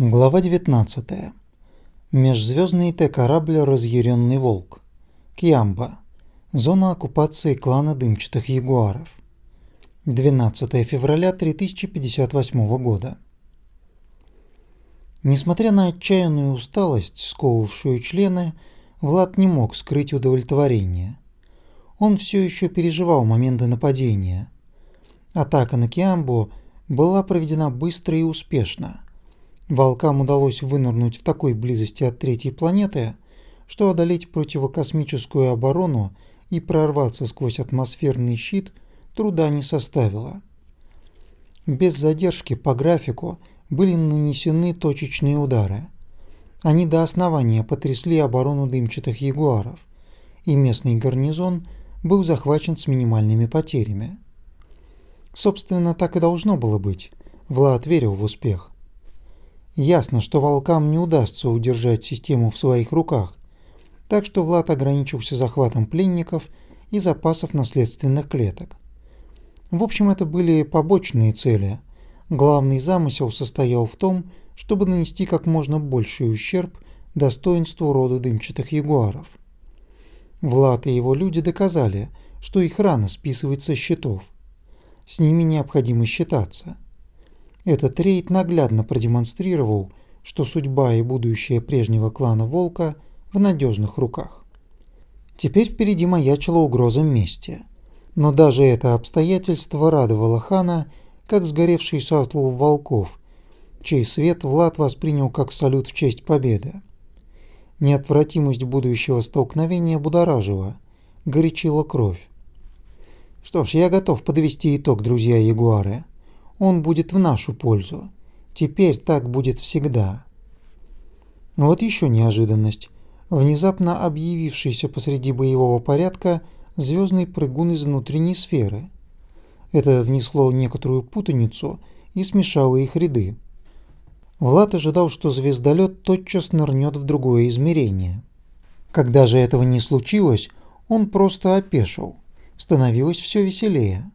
Глава 19. Межзвездный Т-корабль «Разъяренный волк». Кьямба. Зона оккупации клана дымчатых ягуаров. 12 февраля 3058 года. Несмотря на отчаянную усталость, сковывавшую члены, Влад не мог скрыть удовлетворение. Он все еще переживал моменты нападения. Атака на Киамбу была проведена быстро и успешно – Волкам удалось вынырнуть в такой близости от третьей планеты, что одолеть противокосмическую оборону и прорваться сквозь атмосферный щит труда не составило. Без задержки по графику были нанесены точечные удары. Они до основания потрясли оборону дымчатых ягуаров, и местный гарнизон был захвачен с минимальными потерями. Собственно, так и должно было быть. Влад верил в успех. Ясно, что волкам не удастся удержать систему в своих руках, так что Влад ограничился захватом пленников и запасов наследственных клеток. В общем, это были побочные цели. Главный замысел состоял в том, чтобы нанести как можно больший ущерб достоинству рода дымчатых ягуаров. Влад и его люди доказали, что их рано списывать со счетов. С ними необходимо считаться – этот рейд наглядно продемонстрировал, что судьба и будущее прежнего клана Волка в надежных руках. Теперь впереди маячила угроза мести. Но даже это обстоятельство радовало хана, как сгоревший шаттл волков, чей свет Влад воспринял как салют в честь победы. Неотвратимость будущего столкновения будоражила, горячила кровь. Что ж, я готов подвести итог, друзья Ягуары он будет в нашу пользу. Теперь так будет всегда. Вот еще неожиданность. Внезапно объявившийся посреди боевого порядка звездный прыгун из внутренней сферы. Это внесло некоторую путаницу и смешало их ряды. Влад ожидал, что звездолет тотчас нырнет в другое измерение. Когда же этого не случилось, он просто опешил. Становилось все веселее.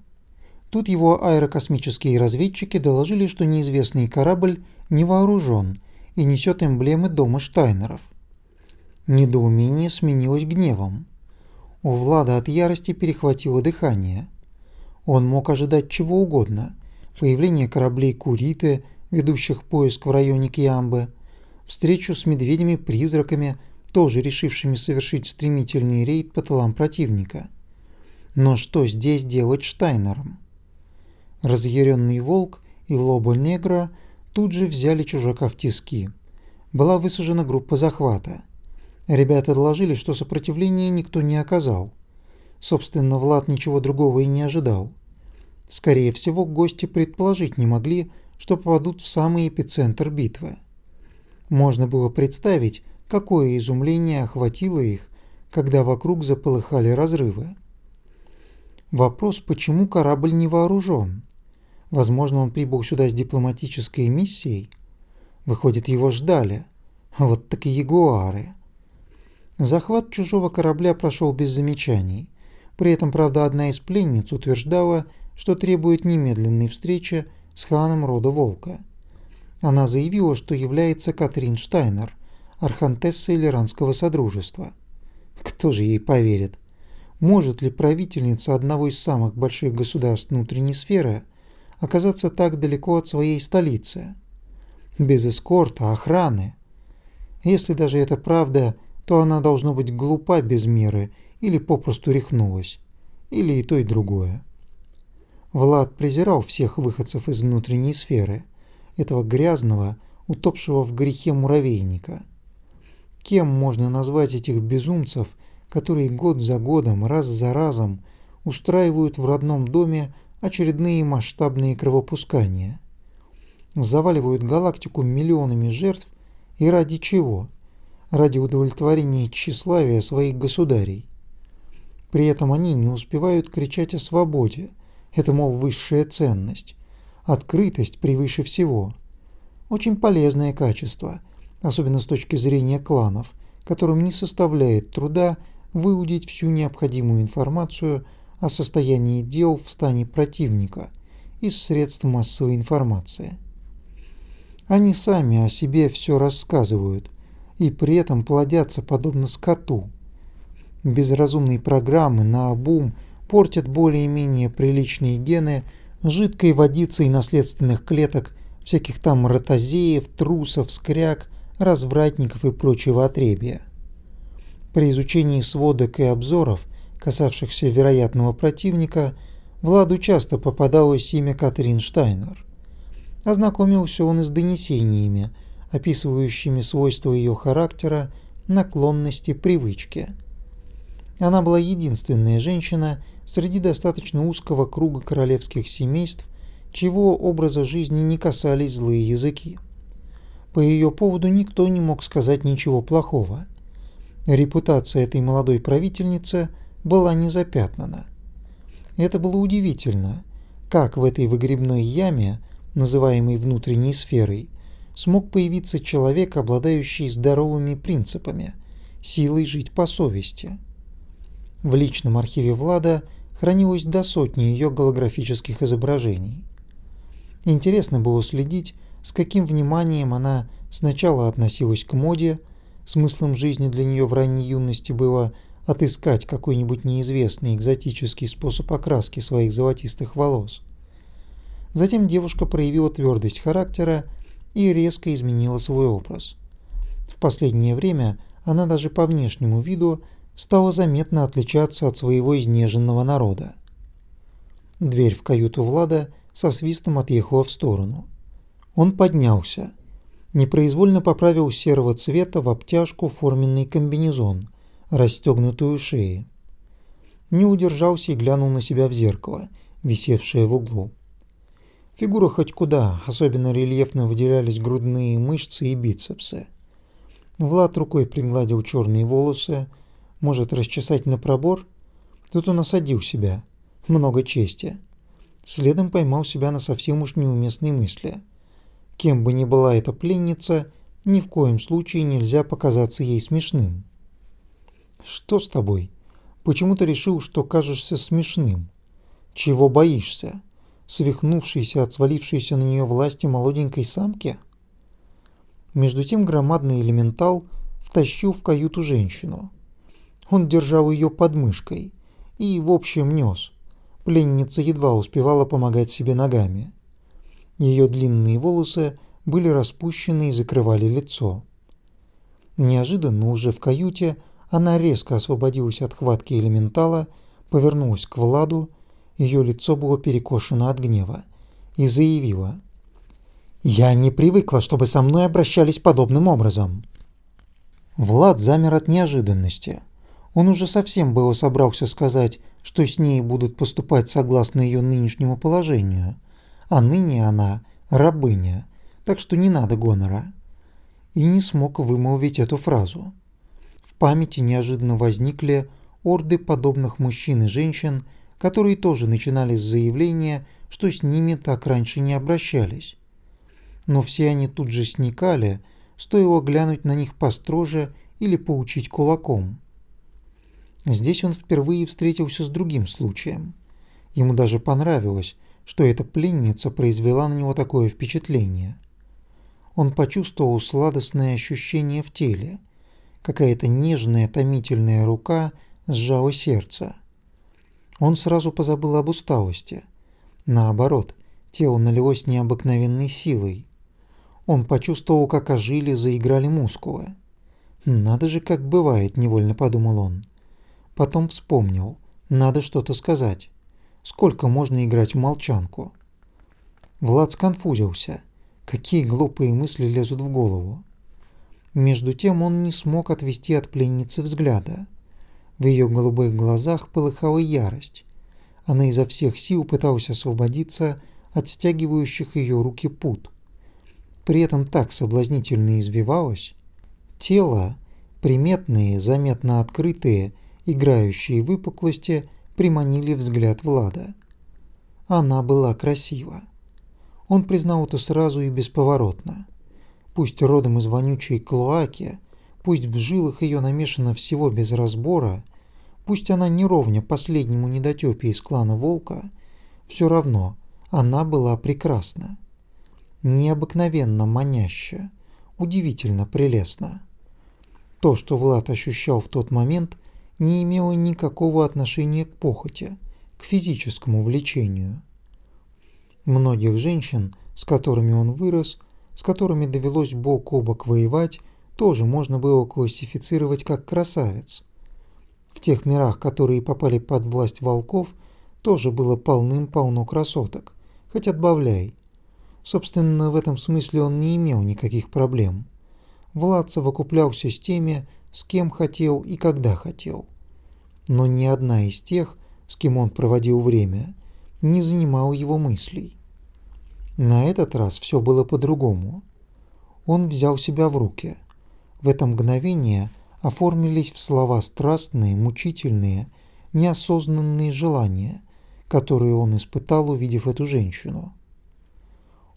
Тут его аэрокосмические разведчики доложили, что неизвестный корабль не вооружен и несет эмблемы дома Штайнеров. Недоумение сменилось гневом. У Влада от ярости перехватило дыхание. Он мог ожидать чего угодно. Появление кораблей Куриты, ведущих поиск в районе Киамбы, встречу с медведями-призраками, тоже решившими совершить стремительный рейд по тылам противника. Но что здесь делать Штайнером? Разъяренный волк и лоба негра тут же взяли чужака в тиски. Была высажена группа захвата. Ребята доложили, что сопротивления никто не оказал. Собственно, Влад ничего другого и не ожидал. Скорее всего, гости предположить не могли, что попадут в самый эпицентр битвы. Можно было представить, какое изумление охватило их, когда вокруг заполыхали разрывы. Вопрос, почему корабль не вооружен? Возможно, он прибыл сюда с дипломатической миссией. Выходит, его ждали. Вот так и ягуары. Захват чужого корабля прошел без замечаний. При этом, правда, одна из пленниц утверждала, что требует немедленной встречи с ханом рода Волка. Она заявила, что является Катрин Штайнер, архантессой Лиранского Содружества. Кто же ей поверит? Может ли правительница одного из самых больших государств внутренней сферы – оказаться так далеко от своей столицы. Без эскорта, охраны. Если даже это правда, то она должна быть глупа без меры или попросту рехнулась. Или и то, и другое. Влад презирал всех выходцев из внутренней сферы, этого грязного, утопшего в грехе муравейника. Кем можно назвать этих безумцев, которые год за годом, раз за разом устраивают в родном доме очередные масштабные кровопускания. Заваливают галактику миллионами жертв и ради чего? Ради удовлетворения тщеславия своих государей. При этом они не успевают кричать о свободе. Это, мол, высшая ценность. Открытость превыше всего. Очень полезное качество, особенно с точки зрения кланов, которым не составляет труда выудить всю необходимую информацию о состоянии дел в стане противника из средств массовой информации. Они сами о себе все рассказывают и при этом плодятся подобно скоту. Безразумные программы на обум портят более-менее приличные гены жидкой водицей наследственных клеток всяких там ротозеев, трусов, скряг, развратников и прочего отребия. При изучении сводок и обзоров, касавшихся вероятного противника, Владу часто попадалось имя Катрин Штайнер. Ознакомился он и с донесениями, описывающими свойства ее характера, наклонности, привычки. Она была единственная женщина среди достаточно узкого круга королевских семейств, чего образа жизни не касались злые языки. По ее поводу никто не мог сказать ничего плохого. Репутация этой молодой правительницы была не запятнана. Это было удивительно, как в этой выгребной яме, называемой внутренней сферой, смог появиться человек, обладающий здоровыми принципами, силой жить по совести. В личном архиве Влада хранилось до сотни ее голографических изображений. Интересно было следить, с каким вниманием она сначала относилась к моде, смыслом жизни для нее в ранней юности было отыскать какой-нибудь неизвестный экзотический способ окраски своих золотистых волос. Затем девушка проявила твердость характера и резко изменила свой образ. В последнее время она даже по внешнему виду стала заметно отличаться от своего изнеженного народа. Дверь в каюту Влада со свистом отъехала в сторону. Он поднялся, непроизвольно поправил серого цвета в обтяжку форменный комбинезон, расстегнутую шею. Не удержался и глянул на себя в зеркало, висевшее в углу. Фигура хоть куда, особенно рельефно выделялись грудные мышцы и бицепсы. Влад рукой пригладил черные волосы, может расчесать на пробор. Тут он осадил себя. Много чести. Следом поймал себя на совсем уж неуместной мысли. Кем бы ни была эта пленница, ни в коем случае нельзя показаться ей смешным. «Что с тобой? Почему ты решил, что кажешься смешным? Чего боишься? Свихнувшейся от свалившейся на нее власти молоденькой самки?» Между тем громадный элементал втащил в каюту женщину. Он держал ее под мышкой и, в общем, нес. Пленница едва успевала помогать себе ногами. Ее длинные волосы были распущены и закрывали лицо. Неожиданно уже в каюте она резко освободилась от хватки элементала, повернулась к Владу, ее лицо было перекошено от гнева, и заявила. «Я не привыкла, чтобы со мной обращались подобным образом». Влад замер от неожиданности. Он уже совсем было собрался сказать, что с ней будут поступать согласно ее нынешнему положению, а ныне она рабыня, так что не надо гонора. И не смог вымолвить эту фразу. Памяти неожиданно возникли орды подобных мужчин и женщин, которые тоже начинали с заявления, что с ними так раньше не обращались. Но все они тут же сникали, стоило глянуть на них построже или поучить кулаком. Здесь он впервые встретился с другим случаем. Ему даже понравилось, что эта пленница произвела на него такое впечатление. Он почувствовал сладостное ощущение в теле. Какая-то нежная томительная рука сжала сердце. Он сразу позабыл об усталости. Наоборот, тело налилось необыкновенной силой. Он почувствовал, как ожили, заиграли мускулы. «Надо же, как бывает», — невольно подумал он. Потом вспомнил. Надо что-то сказать. Сколько можно играть в молчанку? Влад сконфузился. Какие глупые мысли лезут в голову. Между тем он не смог отвести от пленницы взгляда. В ее голубых глазах полыхала ярость. Она изо всех сил пыталась освободиться от стягивающих ее руки пут. При этом так соблазнительно извивалась. Тело, приметные, заметно открытые играющие выпуклости приманили взгляд Влада. Она была красива. Он признал это сразу и бесповоротно. Пусть родом из вонючей клоаки, пусть в жилах ее намешано всего без разбора, пусть она не ровня последнему недотёпе из клана Волка, все равно она была прекрасна. необыкновенно маняще, удивительно прелестно. То, что Влад ощущал в тот момент, не имело никакого отношения к похоти, к физическому влечению. Многих женщин, с которыми он вырос, с которыми довелось бок о бок воевать, тоже можно было классифицировать как красавец. В тех мирах, которые попали под власть волков, тоже было полным-полно красоток, хоть отбавляй. Собственно, в этом смысле он не имел никаких проблем. Влад совокуплялся с теми, с кем хотел и когда хотел. Но ни одна из тех, с кем он проводил время, не занимала его мыслей. На этот раз все было по-другому. Он взял себя в руки. В это мгновение оформились в слова страстные, мучительные, неосознанные желания, которые он испытал, увидев эту женщину.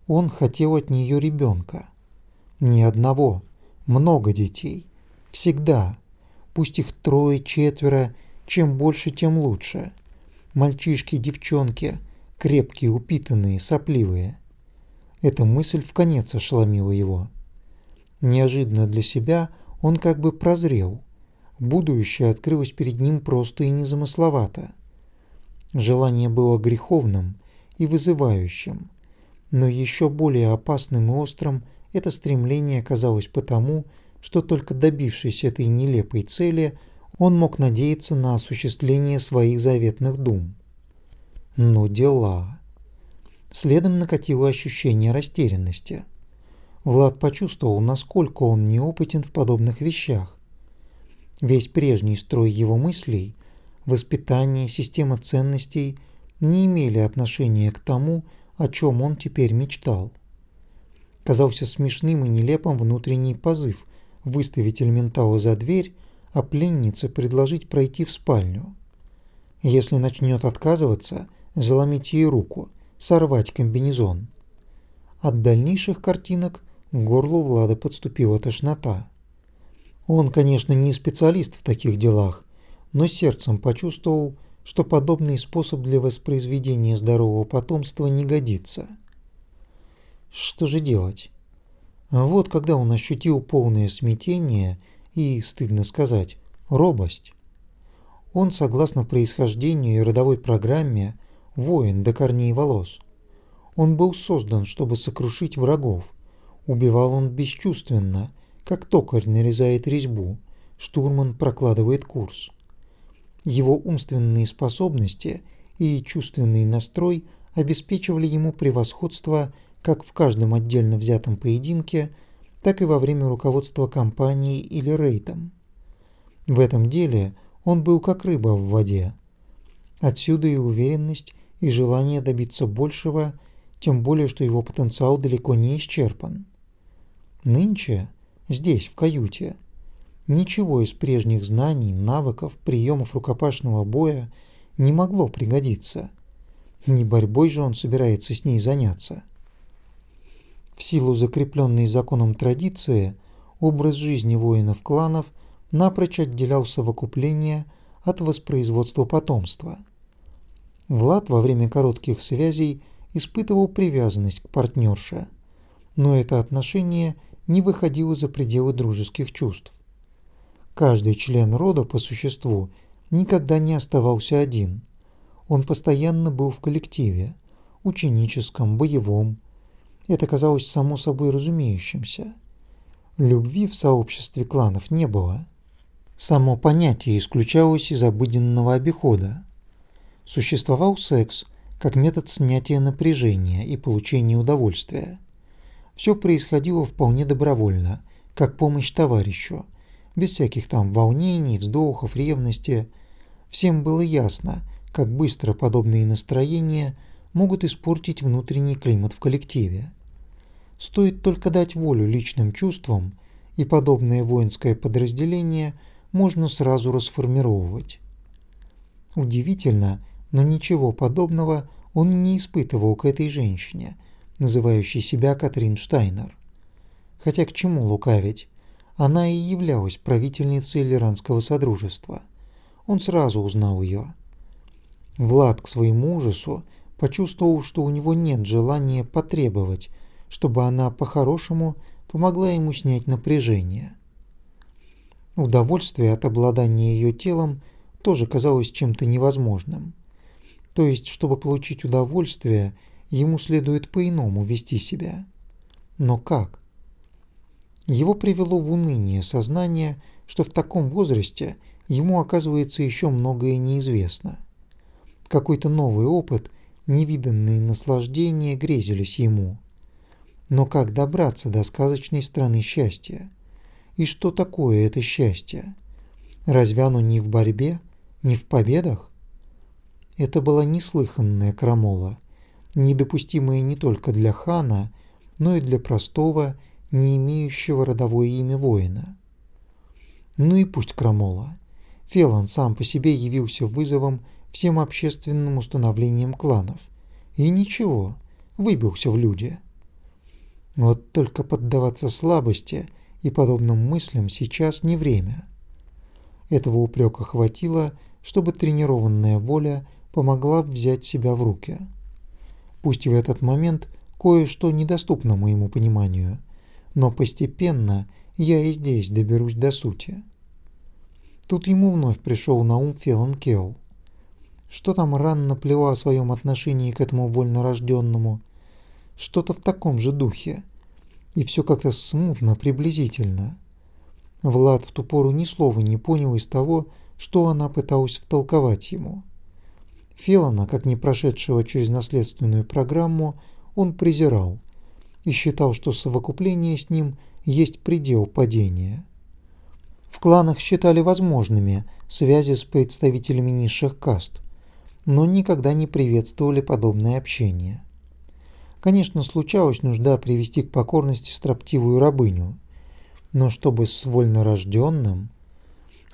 Он хотел от нее ребенка. Не одного, много детей. Всегда. Пусть их трое, четверо, чем больше, тем лучше. Мальчишки, девчонки, крепкие, упитанные, сопливые. Эта мысль в конец ошеломила его. Неожиданно для себя он как бы прозрел. Будущее открылось перед ним просто и незамысловато. Желание было греховным и вызывающим, но еще более опасным и острым это стремление оказалось потому, что только добившись этой нелепой цели, он мог надеяться на осуществление своих заветных дум. Но дела... Следом накатило ощущение растерянности. Влад почувствовал, насколько он неопытен в подобных вещах. Весь прежний строй его мыслей, воспитание, система ценностей не имели отношения к тому, о чем он теперь мечтал. Казался смешным и нелепым внутренний позыв выставить элементала за дверь, а пленнице предложить пройти в спальню. Если начнет отказываться, заломить ей руку, сорвать комбинезон. От дальнейших картинок к горлу Влада подступила тошнота. Он, конечно, не специалист в таких делах, но сердцем почувствовал, что подобный способ для воспроизведения здорового потомства не годится. Что же делать? Вот когда он ощутил полное смятение и, стыдно сказать, робость. Он, согласно происхождению и родовой программе, воин до корней волос. Он был создан, чтобы сокрушить врагов. Убивал он бесчувственно, как токарь нарезает резьбу, штурман прокладывает курс. Его умственные способности и чувственный настрой обеспечивали ему превосходство как в каждом отдельно взятом поединке, так и во время руководства компанией или рейдом. В этом деле он был как рыба в воде. Отсюда и уверенность, и желание добиться большего, тем более что его потенциал далеко не исчерпан. Нынче, здесь, в каюте, Ничего из прежних знаний, навыков, приемов рукопашного боя не могло пригодиться. Не борьбой же он собирается с ней заняться. В силу закрепленной законом традиции, образ жизни воинов кланов напрочь отделял совокупление от воспроизводства потомства. Влад во время коротких связей испытывал привязанность к партнерше, но это отношение не выходило за пределы дружеских чувств. Каждый член рода по существу никогда не оставался один. Он постоянно был в коллективе, ученическом, боевом. Это казалось само собой разумеющимся. Любви в сообществе кланов не было. Само понятие исключалось из обыденного обихода. Существовал секс как метод снятия напряжения и получения удовольствия. Все происходило вполне добровольно, как помощь товарищу – без всяких там волнений, вздохов, ревности. Всем было ясно, как быстро подобные настроения могут испортить внутренний климат в коллективе. Стоит только дать волю личным чувствам, и подобное воинское подразделение можно сразу расформировать. Удивительно, но ничего подобного он не испытывал к этой женщине, называющей себя Катрин Штайнер. Хотя к чему лукавить? Она и являлась правительницей Лиранского Содружества. Он сразу узнал ее. Влад к своему ужасу почувствовал, что у него нет желания потребовать, чтобы она по-хорошему помогла ему снять напряжение. Удовольствие от обладания ее телом тоже казалось чем-то невозможным. То есть, чтобы получить удовольствие, ему следует по-иному вести себя. Но как? Его привело в уныние сознание, что в таком возрасте ему оказывается еще многое неизвестно. Какой-то новый опыт, невиданные наслаждения грезились ему. Но как добраться до сказочной страны счастья? И что такое это счастье? Разве оно не в борьбе, не в победах? Это была неслыханная крамола, недопустимая не только для хана, но и для простого, не имеющего родовое имя воина. Ну и пусть крамола. Фелан сам по себе явился вызовом всем общественным установлениям кланов. И ничего, выбился в люди. Вот только поддаваться слабости и подобным мыслям сейчас не время. Этого упрека хватило, чтобы тренированная воля помогла взять себя в руки. Пусть в этот момент кое-что недоступно моему пониманию, но постепенно я и здесь доберусь до сути. Тут ему вновь пришел на ум Фелан Кео. Что там Ран наплевал о своем отношении к этому вольнорожденному? Что-то в таком же духе. И все как-то смутно, приблизительно. Влад в ту пору ни слова не понял из того, что она пыталась втолковать ему. Фелана, как не прошедшего через наследственную программу, он презирал и считал, что совокупление с ним есть предел падения. В кланах считали возможными связи с представителями низших каст, но никогда не приветствовали подобное общение. Конечно, случалась нужда привести к покорности строптивую рабыню, но чтобы с вольнорожденным,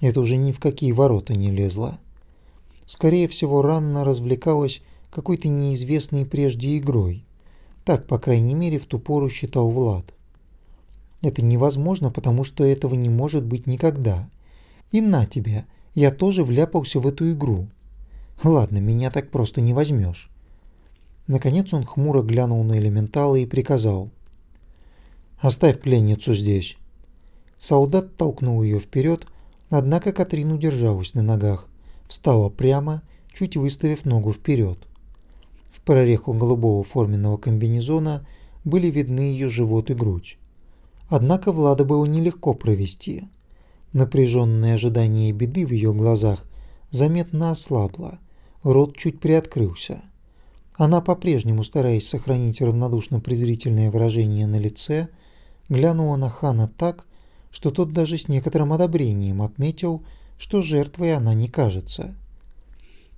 это уже ни в какие ворота не лезло. Скорее всего, Ранна развлекалась какой-то неизвестной прежде игрой. Так, по крайней мере, в ту пору считал Влад. Это невозможно, потому что этого не может быть никогда. И на тебе, я тоже вляпался в эту игру. Ладно, меня так просто не возьмешь. Наконец он хмуро глянул на элементала и приказал. «Оставь пленницу здесь». Солдат толкнул ее вперед, однако Катрин удержалась на ногах, встала прямо, чуть выставив ногу вперед. В прореху голубого форменного комбинезона были видны ее живот и грудь. Однако Влада было нелегко провести. Напряженное ожидание беды в ее глазах заметно ослабло, рот чуть приоткрылся. Она, по-прежнему стараясь сохранить равнодушно-презрительное выражение на лице, глянула на Хана так, что тот даже с некоторым одобрением отметил, что жертвой она не кажется.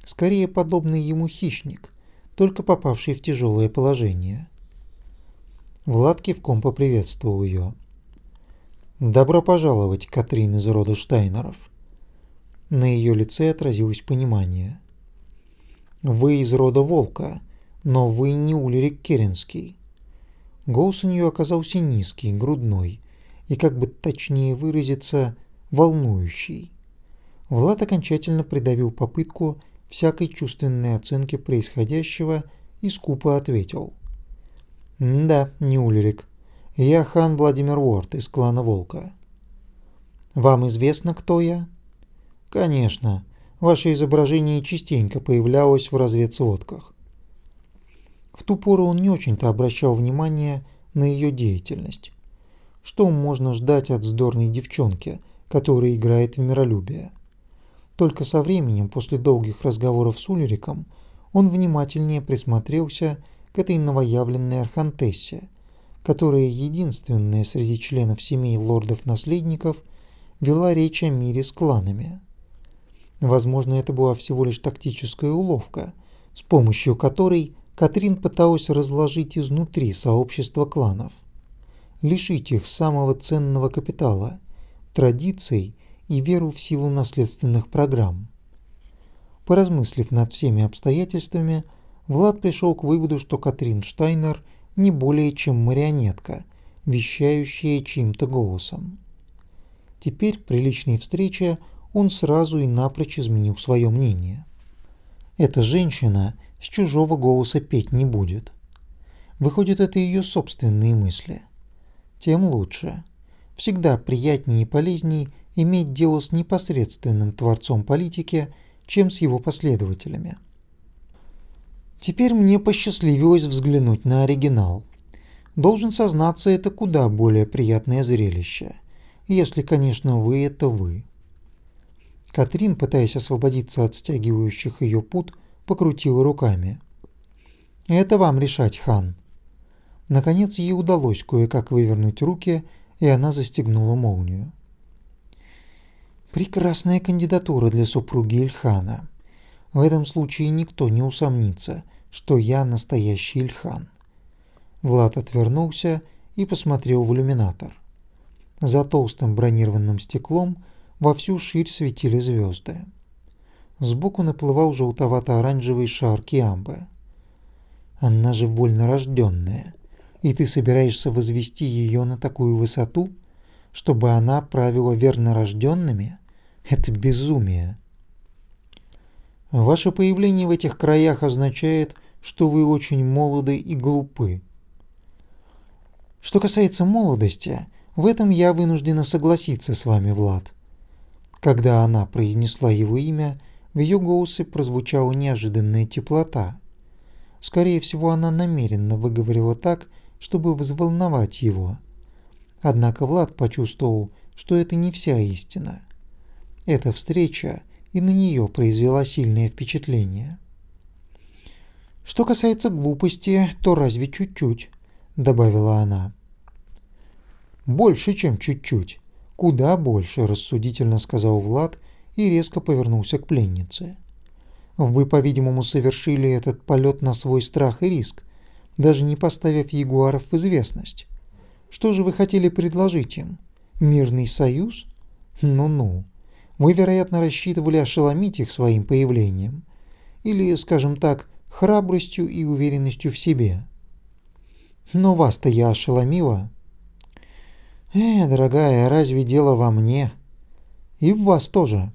Скорее подобный ему хищник, только попавший в тяжелое положение. Влад кивком поприветствовал ее. «Добро пожаловать, Катрин из рода Штайнеров». На ее лице отразилось понимание. «Вы из рода Волка, но вы не Улерик Керенский». Голос у нее оказался низкий, грудной и, как бы точнее выразиться, волнующий. Влад окончательно придавил попытку всякой чувственной оценки происходящего и скупо ответил. «Да, не Улерик. Я хан Владимир Уорд из клана Волка. Вам известно, кто я? Конечно. Ваше изображение частенько появлялось в разведсводках. В ту пору он не очень-то обращал внимание на ее деятельность. Что можно ждать от вздорной девчонки, которая играет в миролюбие? Только со временем, после долгих разговоров с Ульриком, он внимательнее присмотрелся к этой новоявленной архантессе, которая единственная среди членов семей лордов-наследников вела речь о мире с кланами. Возможно, это была всего лишь тактическая уловка, с помощью которой Катрин пыталась разложить изнутри сообщество кланов, лишить их самого ценного капитала, традиций и веру в силу наследственных программ. Поразмыслив над всеми обстоятельствами, Влад пришел к выводу, что Катрин Штайнер – не более чем марионетка, вещающая чьим-то голосом. Теперь при личной встрече он сразу и напрочь изменил свое мнение. Эта женщина с чужого голоса петь не будет. Выходит, это ее собственные мысли. Тем лучше. Всегда приятнее и полезнее иметь дело с непосредственным творцом политики, чем с его последователями. Теперь мне посчастливилось взглянуть на оригинал. Должен сознаться, это куда более приятное зрелище. Если, конечно, вы – это вы. Катрин, пытаясь освободиться от стягивающих ее пут, покрутила руками. «Это вам решать, хан». Наконец ей удалось кое-как вывернуть руки, и она застегнула молнию. Прекрасная кандидатура для супруги Ильхана. В этом случае никто не усомнится, что я настоящий Ильхан. Влад отвернулся и посмотрел в иллюминатор. За толстым бронированным стеклом во всю ширь светили звезды. Сбоку наплывал желтовато-оранжевый шар Киамбы. Она же вольнорожденная, и ты собираешься возвести ее на такую высоту, чтобы она правила вернорожденными? Это безумие. Ваше появление в этих краях означает, что вы очень молоды и глупы. Что касается молодости, в этом я вынуждена согласиться с вами, Влад. Когда она произнесла его имя, в ее голосе прозвучала неожиданная теплота. Скорее всего, она намеренно выговорила так, чтобы взволновать его. Однако Влад почувствовал, что это не вся истина. Эта встреча и на нее произвела сильное впечатление. Что касается глупости, то разве чуть-чуть, добавила она. Больше, чем чуть-чуть. Куда больше, рассудительно сказал Влад и резко повернулся к пленнице. Вы, по-видимому, совершили этот полет на свой страх и риск, даже не поставив ягуаров в известность. Что же вы хотели предложить им? Мирный союз? Ну-ну. Вы, вероятно, рассчитывали ошеломить их своим появлением. Или, скажем так, храбростью и уверенностью в себе. Но вас-то я ошеломила. Э, дорогая, разве дело во мне? И в вас тоже.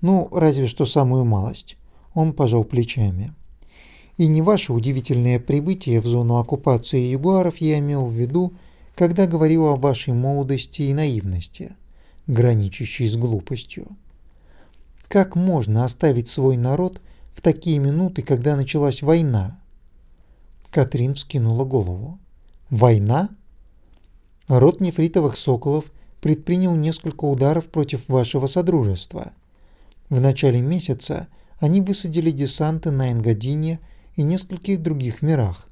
Ну, разве что самую малость. Он пожал плечами. И не ваше удивительное прибытие в зону оккупации ягуаров я имел в виду, когда говорил о вашей молодости и наивности граничащий с глупостью. Как можно оставить свой народ в такие минуты, когда началась война? Катрин вскинула голову. Война? Род нефритовых соколов предпринял несколько ударов против вашего содружества. В начале месяца они высадили десанты на Энгадине и нескольких других мирах.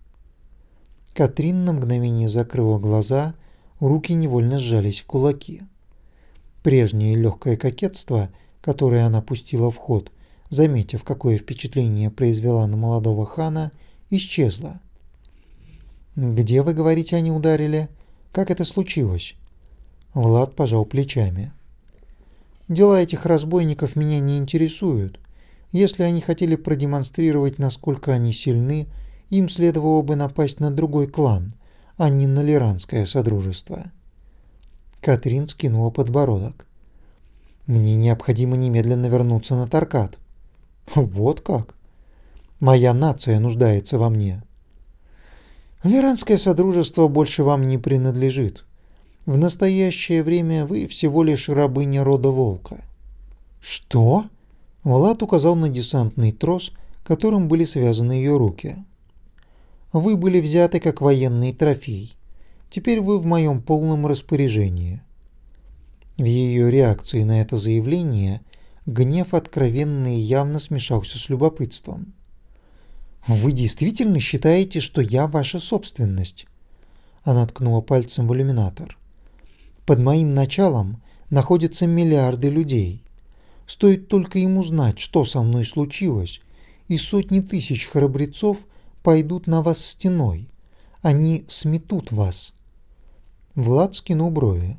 Катрин на мгновение закрыла глаза, руки невольно сжались в кулаки. Прежнее легкое кокетство, которое она пустила в ход, заметив, какое впечатление произвела на молодого хана, исчезло. «Где, вы говорите, они ударили? Как это случилось?» Влад пожал плечами. «Дела этих разбойников меня не интересуют. Если они хотели продемонстрировать, насколько они сильны, им следовало бы напасть на другой клан, а не на Лиранское Содружество». Катрин вскинула подбородок. «Мне необходимо немедленно вернуться на Таркат». «Вот как? Моя нация нуждается во мне». «Лиранское Содружество больше вам не принадлежит. В настоящее время вы всего лишь рабыня рода Волка». «Что?» Влад указал на десантный трос, которым были связаны ее руки. «Вы были взяты как военный трофей. Теперь вы в моем полном распоряжении». В ее реакции на это заявление гнев откровенный явно смешался с любопытством. «Вы действительно считаете, что я ваша собственность?» Она ткнула пальцем в иллюминатор. «Под моим началом находятся миллиарды людей. Стоит только им узнать, что со мной случилось, и сотни тысяч храбрецов пойдут на вас стеной. Они сметут вас. Влад скинул брови.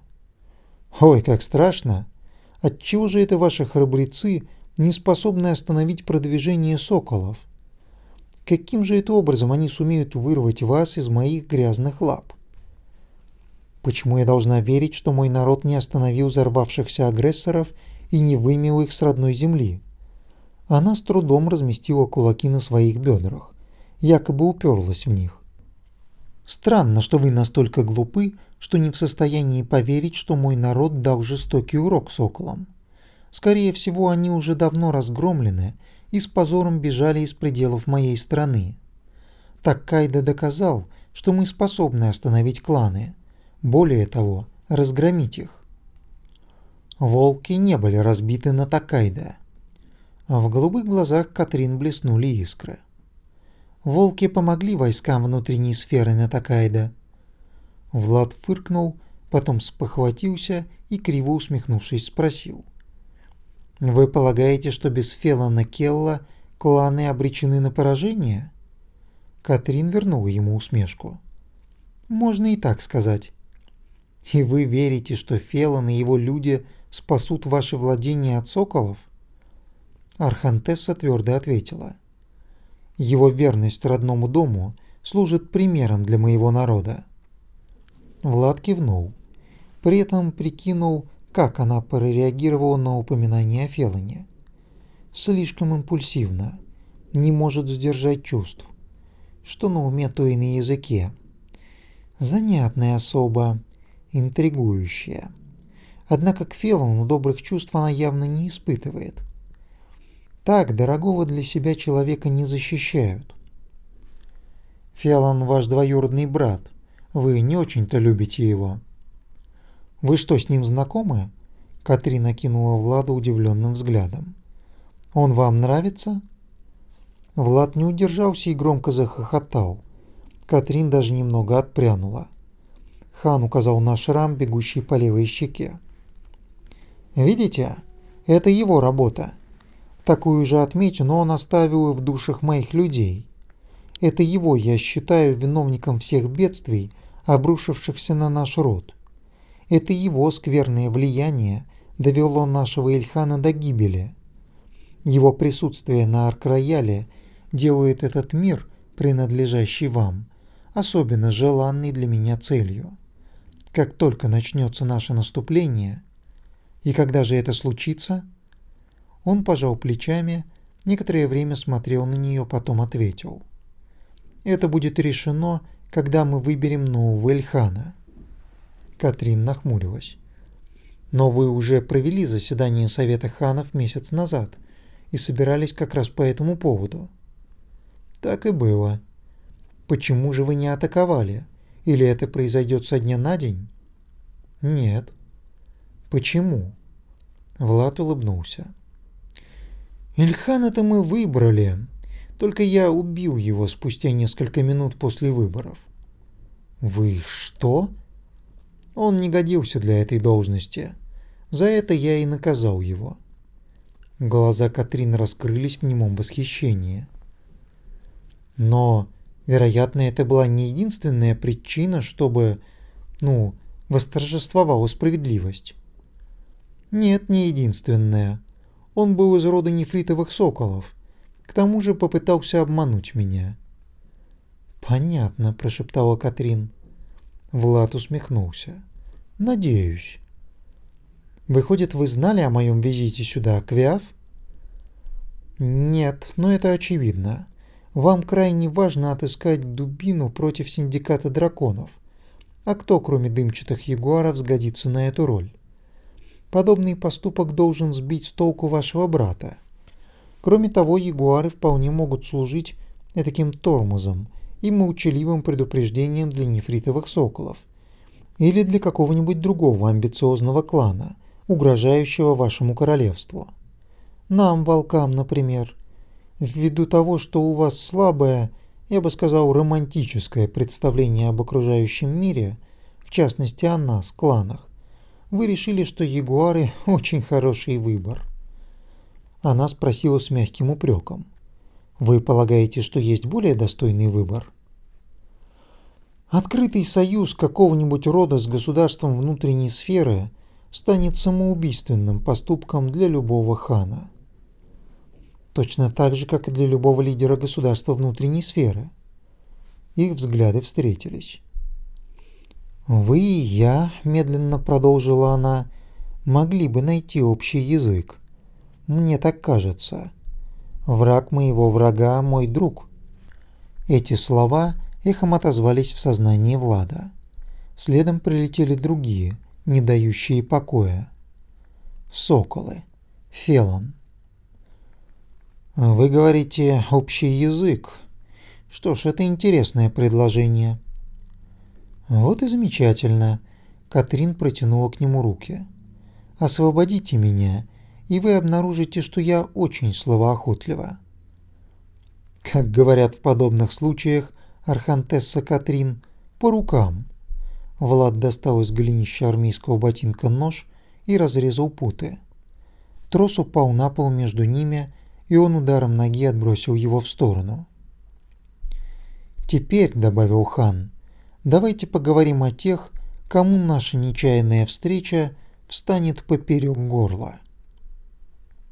«Ой, как страшно! Отчего же это ваши храбрецы не способны остановить продвижение соколов? Каким же это образом они сумеют вырвать вас из моих грязных лап? Почему я должна верить, что мой народ не остановил взорвавшихся агрессоров и не вымел их с родной земли?» Она с трудом разместила кулаки на своих бедрах, якобы уперлась в них. Странно, что вы настолько глупы, что не в состоянии поверить, что мой народ дал жестокий урок соколам. Скорее всего, они уже давно разгромлены и с позором бежали из пределов моей страны. Так Кайда доказал, что мы способны остановить кланы. Более того, разгромить их. Волки не были разбиты на Такайда. В голубых глазах Катрин блеснули искры. Волки помогли войскам внутренней сферы на Такайда. Влад фыркнул, потом спохватился и, криво усмехнувшись, спросил. «Вы полагаете, что без Фелана Келла кланы обречены на поражение?» Катрин вернула ему усмешку. «Можно и так сказать. И вы верите, что Фелан и его люди спасут ваши владения от соколов?» Архантесса твердо ответила. «Его верность родному дому служит примером для моего народа». Влад кивнул. При этом прикинул, как она прореагировала на упоминание о Фелоне. Слишком импульсивно, не может сдержать чувств. Что на уме, то и на языке. Занятная особа, интригующая. Однако к Фелону добрых чувств она явно не испытывает. Так дорогого для себя человека не защищают. Фелон ваш двоюродный брат. Вы не очень-то любите его. Вы что, с ним знакомы? Катрина кинула Влада удивленным взглядом. Он вам нравится? Влад не удержался и громко захохотал. Катрин даже немного отпрянула. Хан указал на шрам, бегущий по левой щеке. «Видите? Это его работа. Такую же отметину он оставил в душах моих людей. Это его я считаю виновником всех бедствий, обрушившихся на наш род. Это его скверное влияние довело нашего Ильхана до гибели. Его присутствие на Арк-Рояле делает этот мир, принадлежащий вам, особенно желанной для меня целью. Как только начнется наше наступление, и когда же это случится? Он пожал плечами, некоторое время смотрел на нее, потом ответил. Это будет решено, когда мы выберем нового Эльхана. Катрин нахмурилась. Но вы уже провели заседание Совета ханов месяц назад и собирались как раз по этому поводу. Так и было. Почему же вы не атаковали? Или это произойдет со дня на день? Нет. Почему? Влад улыбнулся. Ильхана-то мы выбрали. Только я убил его спустя несколько минут после выборов. Вы что? Он не годился для этой должности. За это я и наказал его. Глаза Катрин раскрылись в немом восхищении. Но, вероятно, это была не единственная причина, чтобы, ну, восторжествовала справедливость. Нет, не единственная. Он был из рода нефритовых соколов. К тому же попытался обмануть меня. «Понятно», – прошептала Катрин. Влад усмехнулся. «Надеюсь». «Выходит, вы знали о моем визите сюда, Квиаф?» «Нет, но это очевидно. Вам крайне важно отыскать дубину против синдиката драконов. А кто, кроме дымчатых ягуаров, сгодится на эту роль? Подобный поступок должен сбить с толку вашего брата. Кроме того, ягуары вполне могут служить таким тормозом и молчаливым предупреждением для нефритовых соколов или для какого-нибудь другого амбициозного клана, угрожающего вашему королевству. Нам, волкам, например, ввиду того, что у вас слабое, я бы сказал, романтическое представление об окружающем мире, в частности о нас, кланах, вы решили, что ягуары – очень хороший выбор. Она спросила с мягким упреком. Вы полагаете, что есть более достойный выбор? Открытый союз какого-нибудь рода с государством внутренней сферы станет самоубийственным поступком для любого хана точно так же, как и для любого лидера государства внутренней сферы. Их взгляды встретились. «Вы и я», – медленно продолжила она, – «могли бы найти общий язык. Мне так кажется. Враг моего врага – мой друг». Эти слова эхом отозвались в сознании Влада. Следом прилетели другие, не дающие покоя. Соколы. Фелон. «Вы говорите общий язык. Что ж, это интересное предложение». «Вот и замечательно», — Катрин протянула к нему руки. «Освободите меня, и вы обнаружите, что я очень словоохотлива». Как говорят в подобных случаях Архантесса Катрин, по рукам. Влад достал из голенища армейского ботинка нож и разрезал путы. Трос упал на пол между ними, и он ударом ноги отбросил его в сторону. «Теперь», — добавил хан, — «давайте поговорим о тех, кому наша нечаянная встреча встанет поперек горла».